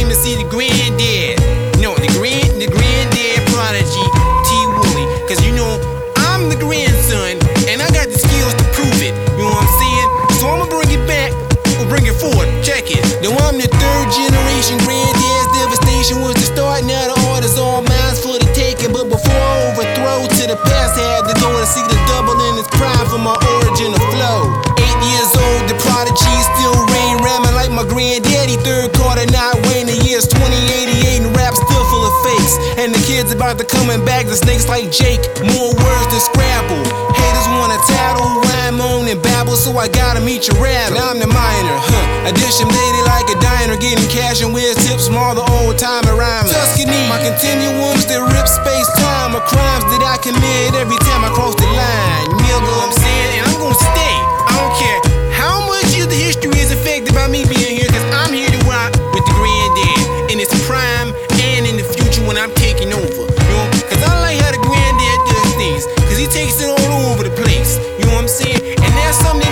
came to see the granddad. No, the grand, the granddad prodigy, T. Woolley. Cause you know, I'm the grandson, and I got the skills to prove it. You know what I'm saying? So I'ma bring it back, or bring it forward. Check it. Now I'm the third generation granddad's devastation was the start. Now the order's all mine for the taking. But before I overthrow to the past, I had to go and see the double in his prime for my original flow. Eight years old, the prodigy still reign ramming like my granddaddy third The about to coming back, the snakes like Jake. More words than Scrabble. Haters wanna tattle, rhyme on and babble, so I gotta meet your rap. Now I'm the minor, huh? I dish like a diner, getting cash and weird tips from all the old time rhymers. Tuscany, my continuums that rip space time, of crimes that I commit every you when I'm taking over. You know? Cause I like how the granddad does things. Cause he takes it all over the place. You know what I'm saying? And that's something